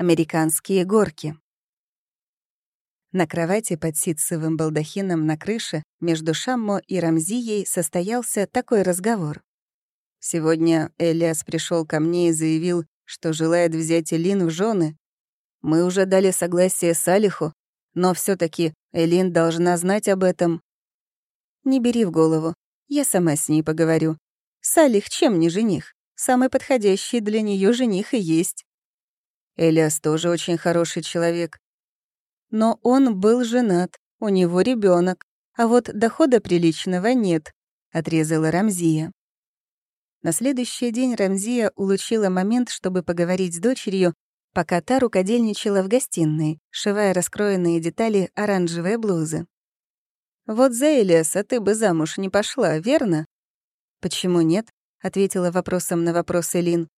Американские горки. На кровати под ситцевым балдахином на крыше между Шаммо и Рамзией состоялся такой разговор. Сегодня Элиас пришел ко мне и заявил, что желает взять Элин в жены. Мы уже дали согласие Салиху, но все таки Элин должна знать об этом. Не бери в голову, я сама с ней поговорю. Салих чем не жених? Самый подходящий для нее жених и есть. Элиас тоже очень хороший человек. Но он был женат, у него ребенок, а вот дохода приличного нет, отрезала Рамзия. На следующий день Рамзия улучила момент, чтобы поговорить с дочерью, пока та рукодельничала в гостиной, шивая раскроенные детали оранжевой блузы. «Вот за Элиаса ты бы замуж не пошла, верно?» «Почему нет?» — ответила вопросом на вопрос Элин.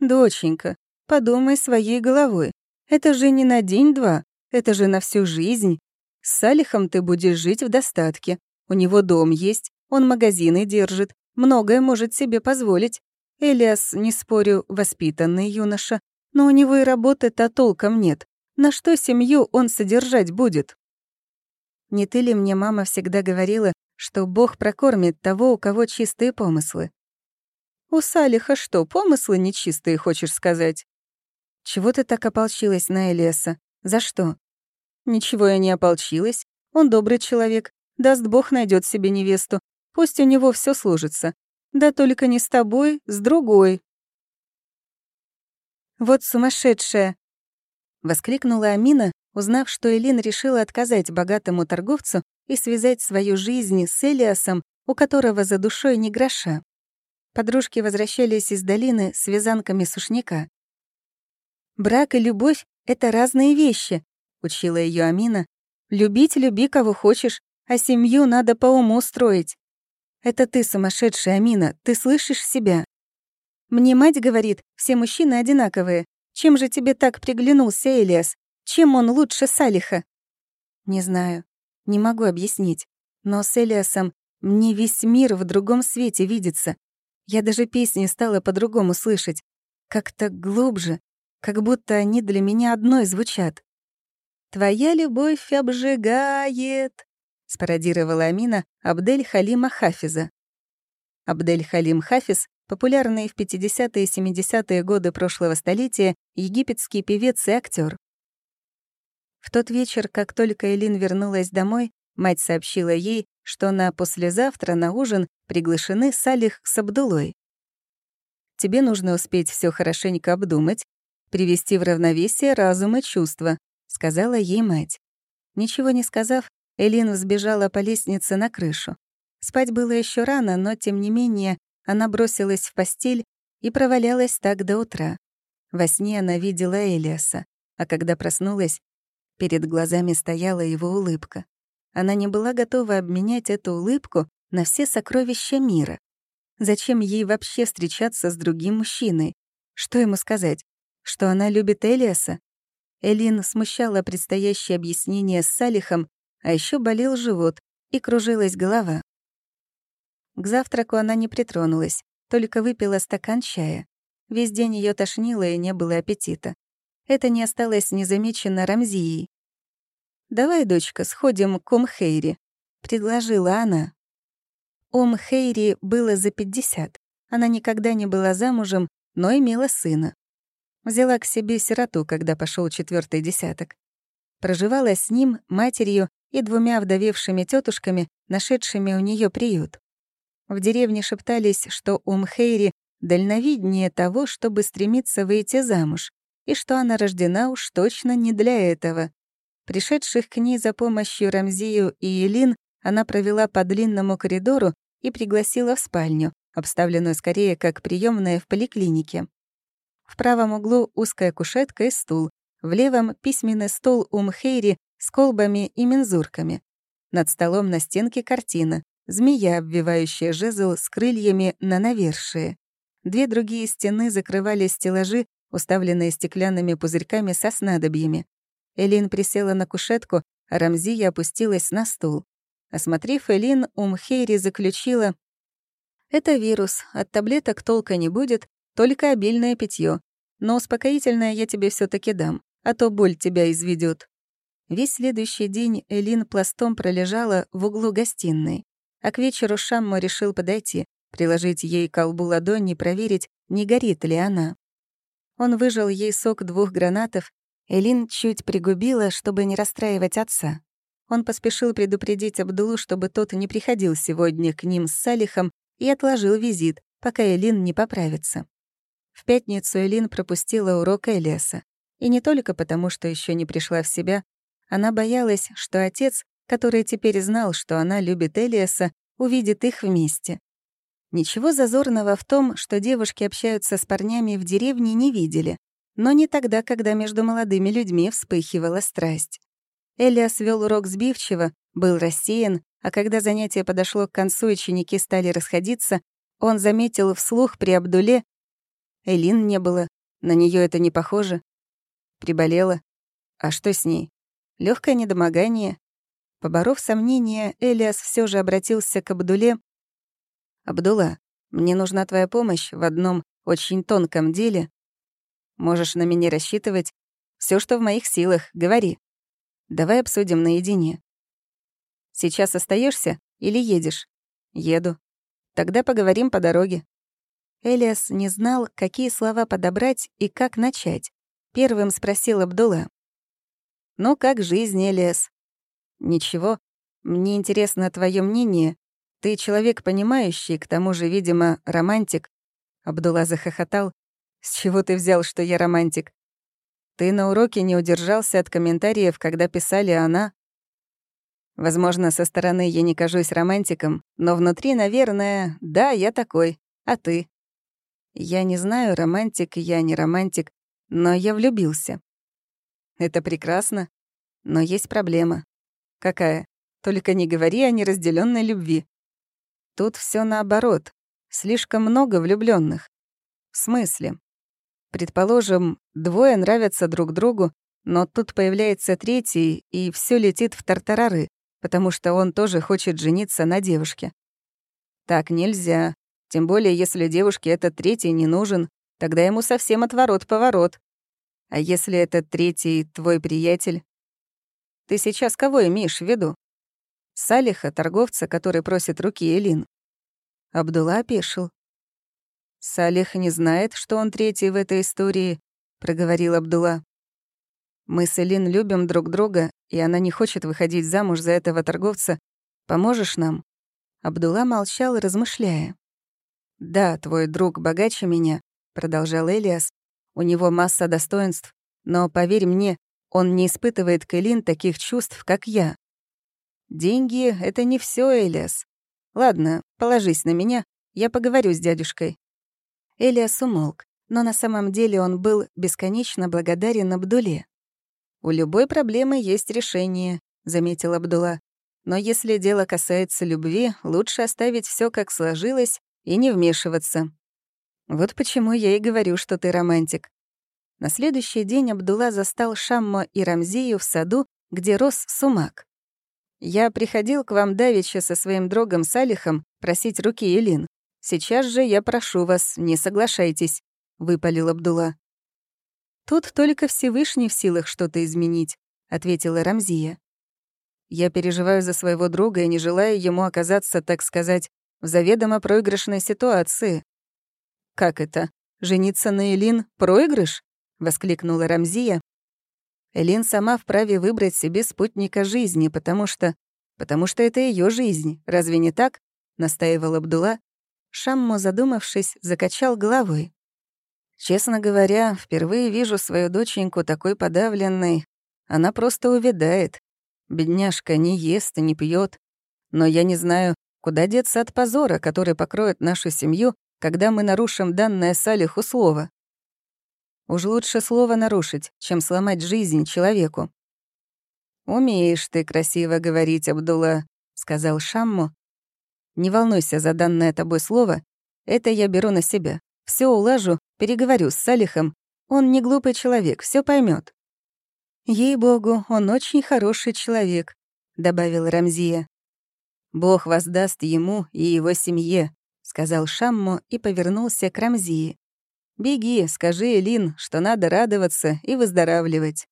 «Доченька, Подумай своей головой. Это же не на день-два, это же на всю жизнь. С Салихом ты будешь жить в достатке. У него дом есть, он магазины держит, многое может себе позволить. Элиас, не спорю, воспитанный юноша, но у него и работы-то толком нет. На что семью он содержать будет? Не ты ли мне мама всегда говорила, что Бог прокормит того, у кого чистые помыслы? У Салиха что, помыслы нечистые, хочешь сказать? «Чего ты так ополчилась на Элеса? За что?» «Ничего я не ополчилась. Он добрый человек. Даст бог, найдет себе невесту. Пусть у него все сложится. Да только не с тобой, с другой». «Вот сумасшедшая!» — воскликнула Амина, узнав, что Элин решила отказать богатому торговцу и связать свою жизнь с Элиасом, у которого за душой не гроша. Подружки возвращались из долины с вязанками сушняка. Брак и любовь — это разные вещи, учила ее Амина. Любить люби кого хочешь, а семью надо по уму строить. Это ты сумасшедшая, Амина, ты слышишь себя? Мне мать говорит, все мужчины одинаковые. Чем же тебе так приглянулся Элиас? Чем он лучше Салиха? Не знаю, не могу объяснить. Но с Элиасом мне весь мир в другом свете видится. Я даже песни стала по-другому слышать. Как-то глубже, как будто они для меня одной звучат. «Твоя любовь обжигает», — спародировала Амина Абдель Халима Хафиза. Абдель Халим Хафиз, популярный в 50-е и 70-е годы прошлого столетия, египетский певец и актер. В тот вечер, как только Элин вернулась домой, мать сообщила ей, что на послезавтра на ужин приглашены Салих с Абдулой. «Тебе нужно успеть все хорошенько обдумать привести в равновесие разум и чувства», — сказала ей мать. Ничего не сказав, Элин взбежала по лестнице на крышу. Спать было еще рано, но, тем не менее, она бросилась в постель и провалялась так до утра. Во сне она видела Элиаса, а когда проснулась, перед глазами стояла его улыбка. Она не была готова обменять эту улыбку на все сокровища мира. Зачем ей вообще встречаться с другим мужчиной? Что ему сказать? Что она любит Элиаса? Элин смущала предстоящее объяснение с Салихом, а еще болел живот и кружилась голова. К завтраку она не притронулась, только выпила стакан чая. Весь день ее тошнило и не было аппетита. Это не осталось незамечено Рамзией. «Давай, дочка, сходим к Умхейри», — предложила она. Ум Хейри было за пятьдесят. Она никогда не была замужем, но имела сына. Взяла к себе сироту, когда пошел четвертый десяток. Проживала с ним, матерью и двумя вдовевшими тетушками, нашедшими у нее приют. В деревне шептались, что у Мхейри дальновиднее того, чтобы стремиться выйти замуж, и что она рождена уж точно не для этого. Пришедших к ней за помощью Рамзию и Елин она провела по длинному коридору и пригласила в спальню, обставленную скорее как приемная в поликлинике. В правом углу узкая кушетка и стул, в левом — письменный стол у Мхейри с колбами и мензурками. Над столом на стенке картина — змея, обвивающая жезл с крыльями на навершие. Две другие стены закрывали стеллажи, уставленные стеклянными пузырьками со снадобьями. Элин присела на кушетку, а Рамзия опустилась на стул. Осмотрев Элин, Умхейри заключила «Это вирус, от таблеток толка не будет, только обильное питье. но успокоительное я тебе все таки дам, а то боль тебя изведет. Весь следующий день Элин пластом пролежала в углу гостиной, а к вечеру Шаммо решил подойти, приложить ей колбу ладони и проверить, не горит ли она. Он выжал ей сок двух гранатов, Элин чуть пригубила, чтобы не расстраивать отца. Он поспешил предупредить Абдулу, чтобы тот не приходил сегодня к ним с Салихом и отложил визит, пока Элин не поправится. В пятницу Элин пропустила урок Элиаса. И не только потому, что еще не пришла в себя, она боялась, что отец, который теперь знал, что она любит Элиаса, увидит их вместе. Ничего зазорного в том, что девушки общаются с парнями в деревне, не видели, но не тогда, когда между молодыми людьми вспыхивала страсть. Элиас вел урок сбивчиво, был рассеян, а когда занятие подошло к концу ученики стали расходиться, он заметил вслух при Абдуле. Элин не было, на нее это не похоже. Приболела. А что с ней? Легкое недомогание. Поборов сомнения, Элиас все же обратился к Абдуле. «Абдула, мне нужна твоя помощь в одном очень тонком деле. Можешь на меня рассчитывать. Все, что в моих силах, говори. Давай обсудим наедине. Сейчас остаешься или едешь? Еду. Тогда поговорим по дороге. Элиас не знал, какие слова подобрать и как начать. Первым спросил Абдулла. «Ну, как жизнь, Элиас?» «Ничего. Мне интересно твое мнение. Ты человек понимающий, к тому же, видимо, романтик». Абдулла захохотал. «С чего ты взял, что я романтик? Ты на уроке не удержался от комментариев, когда писали она. Возможно, со стороны я не кажусь романтиком, но внутри, наверное, да, я такой. А ты? Я не знаю, романтик я не романтик, но я влюбился. Это прекрасно, но есть проблема. Какая? Только не говори о неразделенной любви. Тут все наоборот. Слишком много влюбленных. В смысле? Предположим, двое нравятся друг другу, но тут появляется третий, и все летит в тартарары, потому что он тоже хочет жениться на девушке. Так нельзя. Тем более, если девушке этот третий не нужен, тогда ему совсем отворот-поворот. А если этот третий твой приятель? Ты сейчас кого имеешь в виду? Салиха, торговца, который просит руки Элин. Абдулла опешил. «Салих не знает, что он третий в этой истории», — проговорил Абдулла. «Мы с Элин любим друг друга, и она не хочет выходить замуж за этого торговца. Поможешь нам?» Абдулла молчал, размышляя. «Да, твой друг богаче меня», — продолжал Элиас. «У него масса достоинств, но, поверь мне, он не испытывает к Элин таких чувств, как я. Деньги — это не все, Элиас. Ладно, положись на меня, я поговорю с дядюшкой. Элиас умолк, но на самом деле он был бесконечно благодарен Абдуле. «У любой проблемы есть решение», — заметил Абдула. «Но если дело касается любви, лучше оставить все как сложилось и не вмешиваться. Вот почему я и говорю, что ты романтик». На следующий день Абдулла застал Шаммо и Рамзею в саду, где рос сумак. «Я приходил к вам давеча со своим другом Салихом просить руки Элин. Сейчас же я прошу вас, не соглашайтесь», — выпалил Абдулла. «Тут только Всевышний в силах что-то изменить», — ответила Рамзия. «Я переживаю за своего друга и не желаю ему оказаться, так сказать, в заведомо проигрышной ситуации». «Как это? Жениться на Элин — проигрыш?» — воскликнула Рамзия. Элин сама вправе выбрать себе спутника жизни, потому что... Потому что это ее жизнь, разве не так? — настаивал Абдулла, Шаммо, задумавшись, закачал головой. «Честно говоря, впервые вижу свою доченьку такой подавленной. Она просто увядает. Бедняжка не ест и не пьет. Но я не знаю, куда деться от позора, который покроет нашу семью, когда мы нарушим данное Салиху слово. Уж лучше слово нарушить, чем сломать жизнь человеку. «Умеешь ты красиво говорить, Абдулла», — сказал Шамму, не волнуйся за данное тобой слово. Это я беру на себя. Все улажу, переговорю с Салихом. Он не глупый человек, все поймет. «Ей-богу, он очень хороший человек», — добавил Рамзия. «Бог воздаст ему и его семье», — сказал Шаммо и повернулся к Рамзии. Беги, скажи Элин, что надо радоваться и выздоравливать».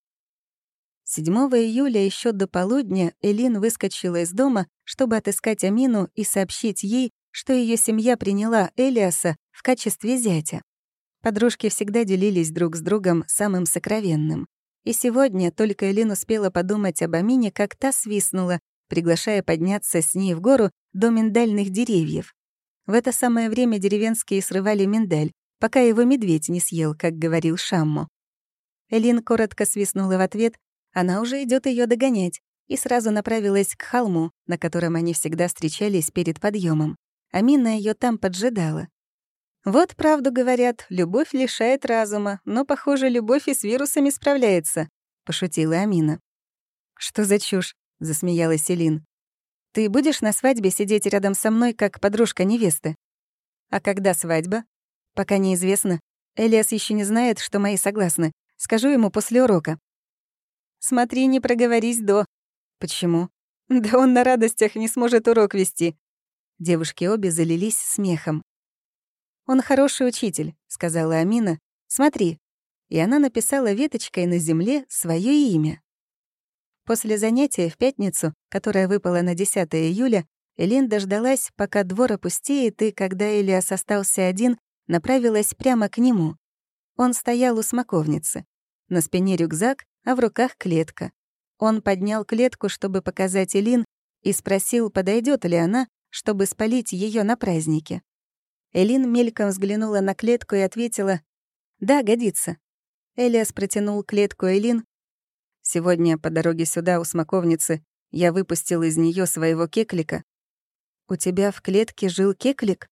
7 июля еще до полудня Элин выскочила из дома, чтобы отыскать Амину и сообщить ей, что ее семья приняла Элиаса в качестве зятя. Подружки всегда делились друг с другом самым сокровенным. И сегодня только Элин успела подумать об Амине, как та свистнула, приглашая подняться с ней в гору до миндальных деревьев. В это самое время деревенские срывали миндаль, пока его медведь не съел, как говорил Шаммо. Элин коротко свистнула в ответ, она уже идет ее догонять, и сразу направилась к холму, на котором они всегда встречались перед подъемом. Амина ее там поджидала. Вот правду говорят, любовь лишает разума, но, похоже, любовь и с вирусами справляется, пошутила Амина. Что за чушь? Засмеялась Элин. Ты будешь на свадьбе сидеть рядом со мной, как подружка невесты? А когда свадьба? Пока неизвестно. Элиас еще не знает, что мои согласны. Скажу ему после урока. Смотри, не проговорись до. Почему? Да он на радостях не сможет урок вести. Девушки обе залились смехом. «Он хороший учитель», — сказала Амина. «Смотри». И она написала веточкой на земле свое имя. После занятия в пятницу, которая выпала на 10 июля, Элин дождалась, пока двор опустеет, и когда Элиас остался один, направилась прямо к нему. Он стоял у смоковницы. На спине рюкзак, а в руках клетка. Он поднял клетку, чтобы показать Элин, и спросил, подойдет ли она, чтобы спалить ее на празднике. Элин мельком взглянула на клетку и ответила «Да, годится». Элиас протянул клетку Элин. «Сегодня по дороге сюда, у смоковницы, я выпустил из нее своего кеклика». «У тебя в клетке жил кеклик?»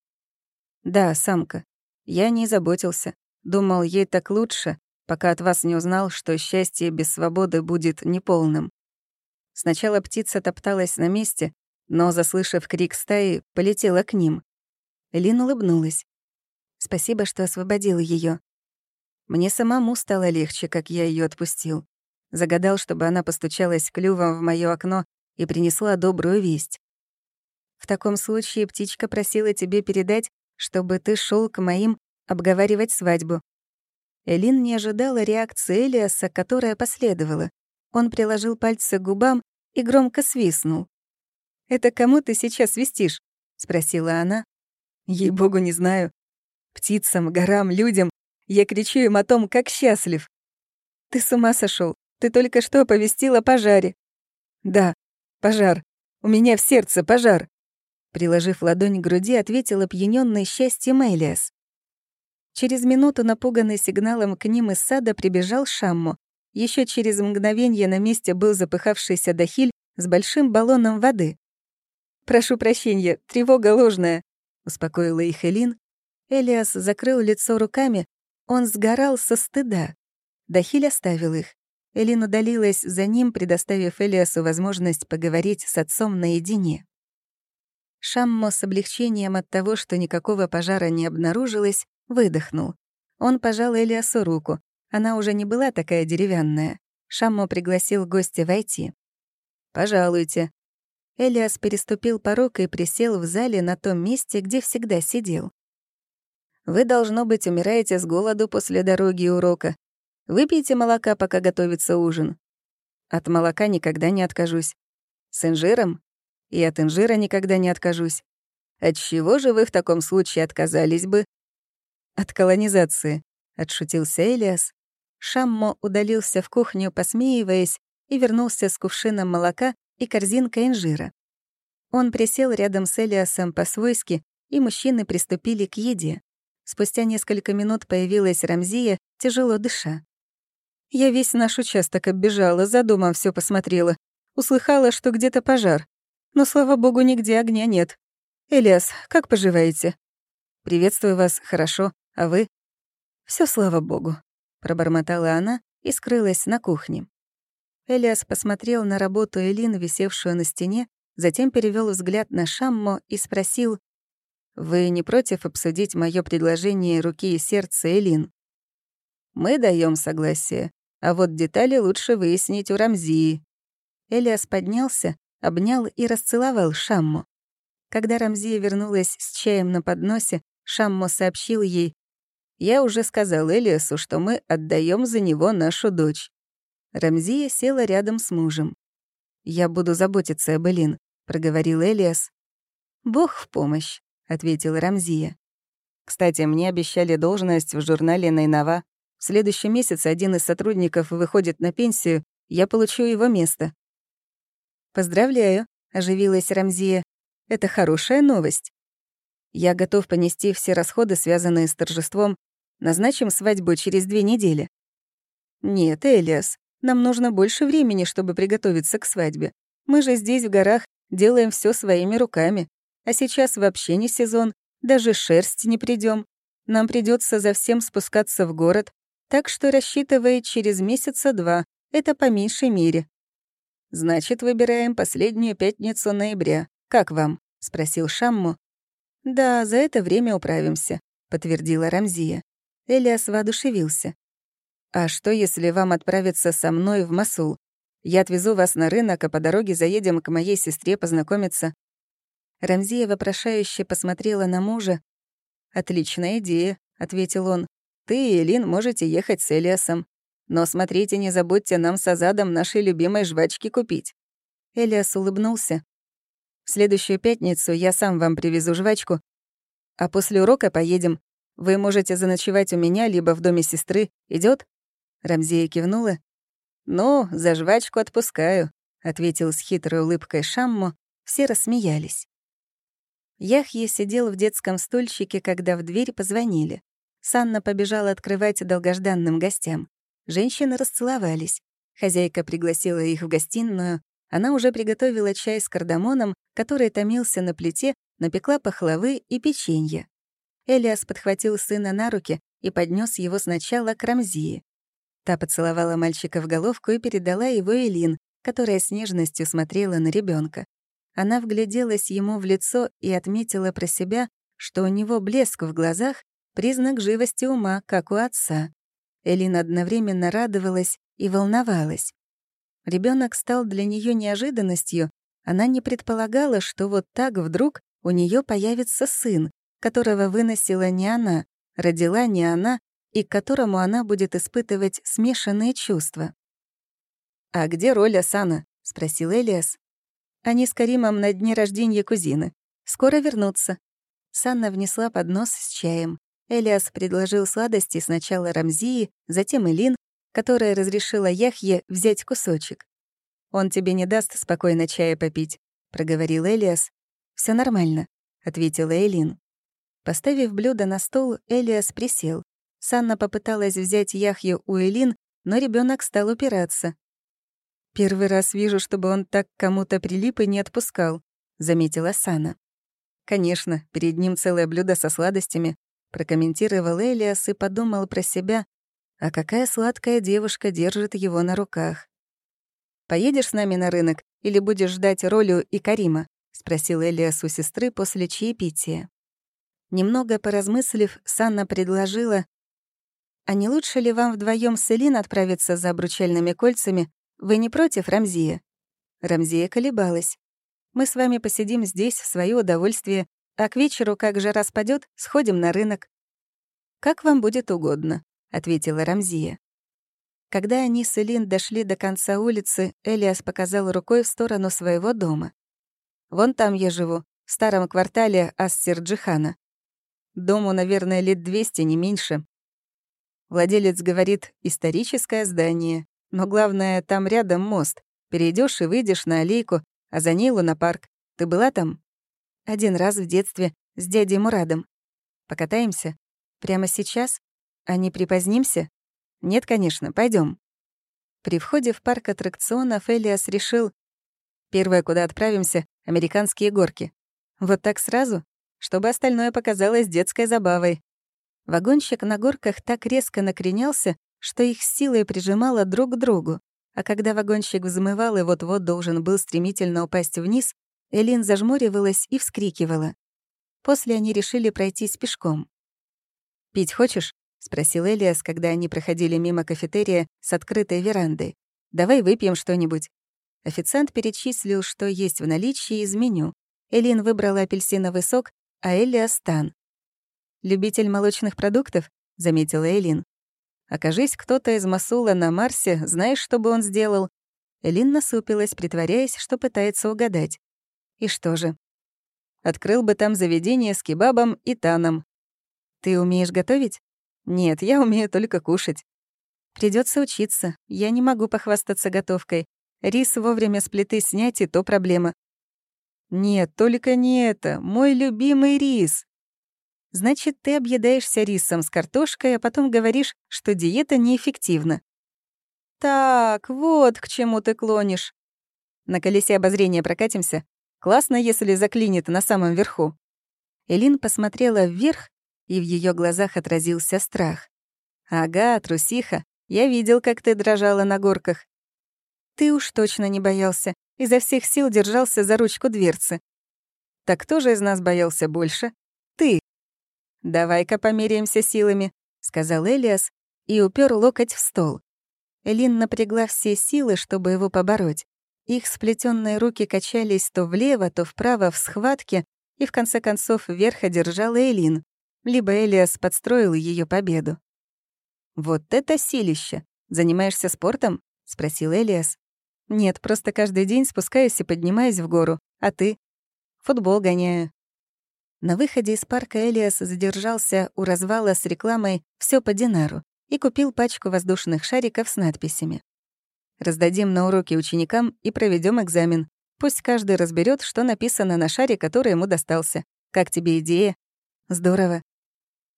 «Да, самка. Я не заботился. Думал, ей так лучше, пока от вас не узнал, что счастье без свободы будет неполным. Сначала птица топталась на месте, но, заслышав крик стаи, полетела к ним. Лин улыбнулась. «Спасибо, что освободил ее. Мне самому стало легче, как я ее отпустил. Загадал, чтобы она постучалась клювом в моё окно и принесла добрую весть. В таком случае птичка просила тебе передать, чтобы ты шел к моим обговаривать свадьбу. Элин не ожидала реакции Элиаса, которая последовала. Он приложил пальцы к губам и громко свистнул. «Это кому ты сейчас свистишь?» — спросила она, Ей-богу, не знаю. Птицам, горам, людям. Я кричу им о том, как счастлив. Ты с ума сошел. Ты только что оповестил о пожаре. Да, пожар. У меня в сердце пожар. Приложив ладонь к груди, ответила пьянённый счастьем Элиас. Через минуту, напуганный сигналом к ним из сада, прибежал Шамму. Еще через мгновение на месте был запыхавшийся Дахиль с большим баллоном воды. «Прошу прощения, тревога ложная успокоила их Элин. Элиас закрыл лицо руками, он сгорал со стыда. Дахиль оставил их. Элин удалилась за ним, предоставив Элиасу возможность поговорить с отцом наедине. Шаммо с облегчением от того, что никакого пожара не обнаружилось, выдохнул. Он пожал Элиасу руку. Она уже не была такая деревянная. Шаммо пригласил гостя войти. «Пожалуйте», Элиас переступил порог и присел в зале на том месте, где всегда сидел. «Вы, должно быть, умираете с голоду после дороги урока. Выпейте молока, пока готовится ужин. От молока никогда не откажусь. С инжиром? И от инжира никогда не откажусь. От чего же вы в таком случае отказались бы? От колонизации, — отшутился Элиас. Шаммо удалился в кухню, посмеиваясь, и вернулся с кувшином молока, и корзинка инжира. Он присел рядом с Элиасом по-свойски, и мужчины приступили к еде. Спустя несколько минут появилась Рамзия, тяжело дыша. Я весь наш участок оббежала, за домом все посмотрела. Услыхала, что где-то пожар. Но, слава богу, нигде огня нет. Элиас, как поживаете? Приветствую вас, хорошо. А вы? Все, слава богу, пробормотала она и скрылась на кухне. Элиас посмотрел на работу Элин, висевшую на стене, затем перевел взгляд на Шаммо и спросил, «Вы не против обсудить мое предложение руки и сердца Элин?» «Мы даем согласие, а вот детали лучше выяснить у Рамзии». Элиас поднялся, обнял и расцеловал Шаммо. Когда Рамзия вернулась с чаем на подносе, Шаммо сообщил ей, Я уже сказал Элиасу, что мы отдаем за него нашу дочь». Рамзия села рядом с мужем. «Я буду заботиться об Элин», — проговорил Элиас. «Бог в помощь», — ответила Рамзия. «Кстати, мне обещали должность в журнале «Найнова». В следующем месяце один из сотрудников выходит на пенсию, я получу его место». «Поздравляю», — оживилась Рамзия. «Это хорошая новость. Я готов понести все расходы, связанные с торжеством. Назначим свадьбу через две недели». «Нет, Элиас, нам нужно больше времени, чтобы приготовиться к свадьбе. Мы же здесь, в горах, делаем все своими руками. А сейчас вообще не сезон, даже шерсть не придем. Нам придется за всем спускаться в город, так что рассчитывай через месяца два, это по меньшей мере. Значит, выбираем последнюю пятницу ноября. Как вам? спросил Шамму. Да, за это время управимся, подтвердила Рамзия. Элиас воодушевился. «А что, если вам отправиться со мной в Масул? Я отвезу вас на рынок, а по дороге заедем к моей сестре познакомиться». Рамзия вопрошающе посмотрела на мужа. «Отличная идея», — ответил он. «Ты и Элин можете ехать с Элиасом. Но смотрите, не забудьте нам с Азадом нашей любимой жвачки купить». Элиас улыбнулся. «В следующую пятницу я сам вам привезу жвачку, а после урока поедем. Вы можете заночевать у меня либо в доме сестры. Идет? Рамзея кивнула. «Ну, за жвачку отпускаю», — ответил с хитрой улыбкой Шамму. Все рассмеялись. Яхье сидел в детском стульчике, когда в дверь позвонили. Санна побежала открывать долгожданным гостям. Женщины расцеловались. Хозяйка пригласила их в гостиную. Она уже приготовила чай с кардамоном, который томился на плите, напекла пахлавы и печенье. Элиас подхватил сына на руки и поднес его сначала к Рамзии. Та поцеловала мальчика в головку и передала его Элин, которая с нежностью смотрела на ребенка. Она вгляделась ему в лицо и отметила про себя, что у него блеск в глазах — признак живости ума, как у отца. Элин одновременно радовалась и волновалась. Ребенок стал для нее неожиданностью. Она не предполагала, что вот так вдруг у нее появится сын, которого выносила не она, родила не она и к которому она будет испытывать смешанные чувства. «А где роль Асана?» — спросил Элиас. «Они с Каримом на дне рождения кузины. Скоро вернутся». Санна внесла поднос с чаем. Элиас предложил сладости сначала Рамзии, затем Элин, которая разрешила Яхье взять кусочек. «Он тебе не даст спокойно чая попить», — проговорил Элиас. Все нормально», — ответила Элин. Поставив блюдо на стол, Элиас присел. Санна попыталась взять Яхью у Элин, но ребенок стал упираться. «Первый раз вижу, чтобы он так кому-то прилип и не отпускал», — заметила Сана. «Конечно, перед ним целое блюдо со сладостями», — прокомментировал Элиас и подумал про себя, а какая сладкая девушка держит его на руках. «Поедешь с нами на рынок или будешь ждать Ролю и Карима?» — спросил Элиас у сестры после чаепития. Немного поразмыслив, Санна предложила, «А не лучше ли вам вдвоем с Элин отправиться за обручальными кольцами? Вы не против, Рамзия?» Рамзия колебалась. «Мы с вами посидим здесь в свое удовольствие, а к вечеру, как жара спадет, сходим на рынок». «Как вам будет угодно», — ответила Рамзия. Когда они с Элин дошли до конца улицы, Элиас показал рукой в сторону своего дома. «Вон там я живу, в старом квартале Ассерджихана. Дому, наверное, лет 200, не меньше. Владелец говорит, историческое здание. Но главное, там рядом мост. Перейдешь и выйдешь на аллейку, а за ней лунопарк. Ты была там? Один раз в детстве с дядей Мурадом. Покатаемся? Прямо сейчас? А не припозднимся? Нет, конечно, пойдем. При входе в парк аттракционов Элиас решил, первое, куда отправимся — американские горки. Вот так сразу? Чтобы остальное показалось детской забавой. Вагонщик на горках так резко накренялся, что их силой прижимало друг к другу. А когда вагонщик взмывал и вот-вот должен был стремительно упасть вниз, Элин зажмуривалась и вскрикивала. После они решили пройтись пешком. «Пить хочешь?» — спросил Элиас, когда они проходили мимо кафетерия с открытой верандой. «Давай выпьем что-нибудь». Официант перечислил, что есть в наличии из меню. Элин выбрала апельсиновый сок, а Элиас — тан. «Любитель молочных продуктов?» заметила Элин. «Окажись кто-то из Масула на Марсе, знаешь, что бы он сделал?» Элин насупилась, притворяясь, что пытается угадать. «И что же?» «Открыл бы там заведение с кебабом и таном». «Ты умеешь готовить?» «Нет, я умею только кушать». Придется учиться. Я не могу похвастаться готовкой. Рис вовремя с плиты снять, и то проблема. Нет, только не это. Мой любимый рис. Значит, ты объедаешься рисом с картошкой, а потом говоришь, что диета неэффективна. Так, вот к чему ты клонишь. На колесе обозрения прокатимся. Классно, если заклинит на самом верху. Элин посмотрела вверх, и в ее глазах отразился страх. «Ага, трусиха, я видел, как ты дрожала на горках. Ты уж точно не боялся. Изо всех сил держался за ручку дверцы. Так кто же из нас боялся больше? Ты. «Давай-ка померяемся силами», — сказал Элиас и упер локоть в стол. Элин напрягла все силы, чтобы его побороть. Их сплетенные руки качались то влево, то вправо в схватке, и в конце концов вверх одержала Элин, либо Элиас подстроил ее победу. «Вот это силище! Занимаешься спортом?» — спросил Элиас. «Нет, просто каждый день спускаюсь и поднимаюсь в гору. А ты?» «Футбол гоняю». На выходе из парка Элиас задержался у развала с рекламой «Всё по динару» и купил пачку воздушных шариков с надписями. «Раздадим на уроки ученикам и проведем экзамен. Пусть каждый разберет, что написано на шаре, который ему достался. Как тебе идея?» «Здорово.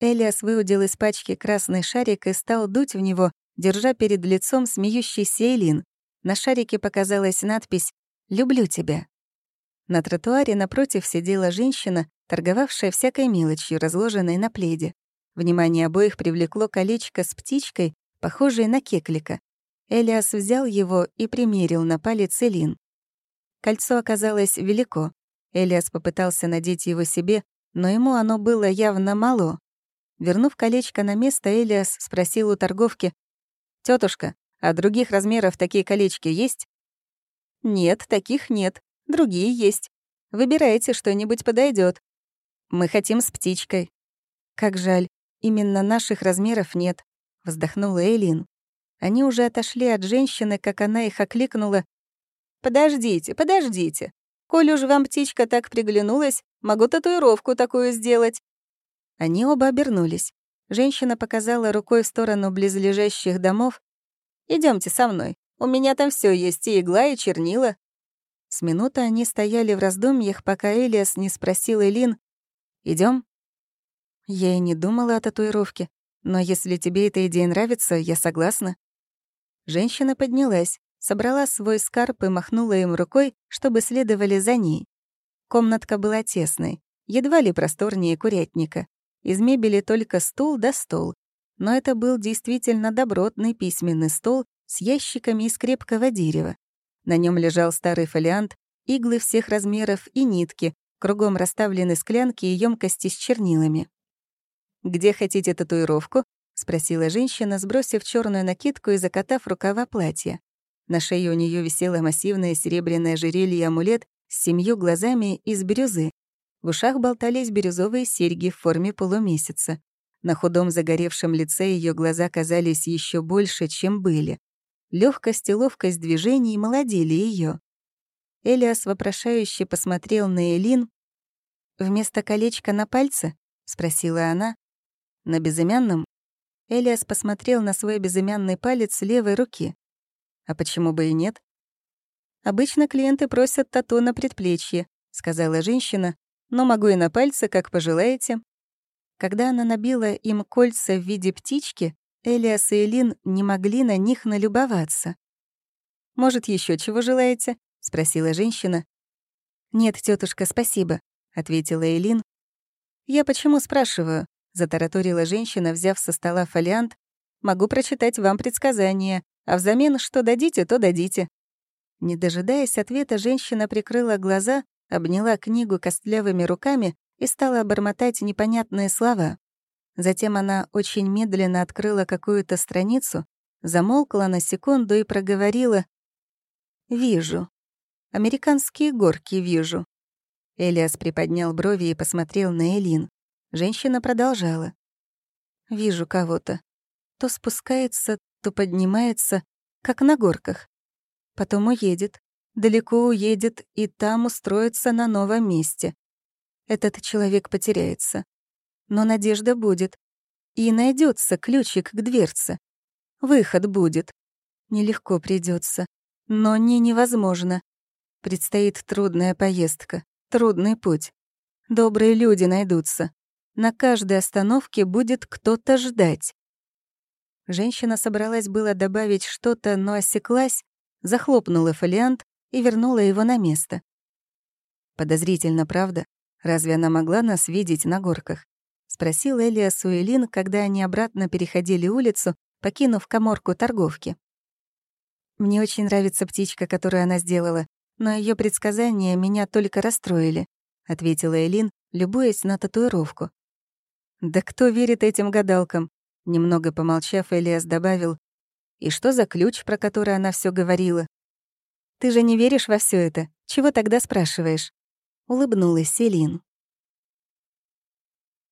Элиас выудил из пачки красный шарик и стал дуть в него, держа перед лицом смеющийся Элин. На шарике показалась надпись «Люблю тебя». На тротуаре напротив сидела женщина, торговавшая всякой мелочью, разложенной на пледе. Внимание обоих привлекло колечко с птичкой, похожей на кеклика. Элиас взял его и примерил на палец Элин. Кольцо оказалось велико. Элиас попытался надеть его себе, но ему оно было явно мало. Вернув колечко на место, Элиас спросил у торговки. «Тётушка, а других размеров такие колечки есть?» «Нет, таких нет. Другие есть. Выбирайте, что-нибудь подойдет. Мы хотим с птичкой». «Как жаль, именно наших размеров нет», — вздохнула Элин. Они уже отошли от женщины, как она их окликнула. «Подождите, подождите. Коль уж вам птичка так приглянулась, могу татуировку такую сделать. Они оба обернулись. Женщина показала рукой в сторону близлежащих домов. Идемте со мной. У меня там все есть, и игла, и чернила». С минуты они стояли в раздумьях, пока Элиас не спросил Элин, Идем? Я и не думала о татуировке, но если тебе эта идея нравится, я согласна. Женщина поднялась, собрала свой скарб и махнула им рукой, чтобы следовали за ней. Комнатка была тесной, едва ли просторнее курятника. Из мебели только стул да стол. Но это был действительно добротный письменный стол с ящиками из крепкого дерева. На нем лежал старый фолиант, иглы всех размеров и нитки, кругом расставлены склянки и емкости с чернилами. «Где хотите татуировку?» — спросила женщина, сбросив черную накидку и закатав рукава платья. На шее у нее висело массивное серебряное ожерелье амулет с семью глазами из бирюзы. В ушах болтались бирюзовые серьги в форме полумесяца. На худом загоревшем лице ее глаза казались еще больше, чем были. Легкость и ловкость движений молодили ее. Элиас вопрошающе посмотрел на Элин. «Вместо колечка на пальце?» — спросила она. «На безымянном?» Элиас посмотрел на свой безымянный палец левой руки. «А почему бы и нет?» «Обычно клиенты просят тату на предплечье», — сказала женщина, но могу и на пальцы, как пожелаете». Когда она набила им кольца в виде птички, Элиас и Элин не могли на них налюбоваться. «Может, еще чего желаете?» — спросила женщина. «Нет, тетушка, спасибо», — ответила Элин. «Я почему спрашиваю?» — затараторила женщина, взяв со стола фолиант. «Могу прочитать вам предсказания, а взамен что дадите, то дадите». Не дожидаясь ответа, женщина прикрыла глаза обняла книгу костлявыми руками и стала бормотать непонятные слова. Затем она очень медленно открыла какую-то страницу, замолкла на секунду и проговорила «Вижу. Американские горки вижу». Элиас приподнял брови и посмотрел на Элин. Женщина продолжала. Вижу кого-то. То спускается, то поднимается, как на горках. Потом уедет, далеко уедет и там устроится на новом месте. Этот человек потеряется. Но надежда будет. И найдется ключик к дверце. Выход будет. Нелегко придется, но не невозможно. Предстоит трудная поездка, трудный путь. Добрые люди найдутся. На каждой остановке будет кто-то ждать. Женщина собралась было добавить что-то, но осеклась, захлопнула фолиант и вернула его на место. Подозрительно, правда? Разве она могла нас видеть на горках? Спросил Элиас Уэлин, когда они обратно переходили улицу, покинув коморку торговки. Мне очень нравится птичка, которую она сделала, но ее предсказания меня только расстроили, ответила Элин, любуясь на татуировку. Да кто верит этим гадалкам? Немного помолчав, Элиас добавил, «И что за ключ, про который она все говорила?» «Ты же не веришь во все это? Чего тогда спрашиваешь?» Улыбнулась Селин.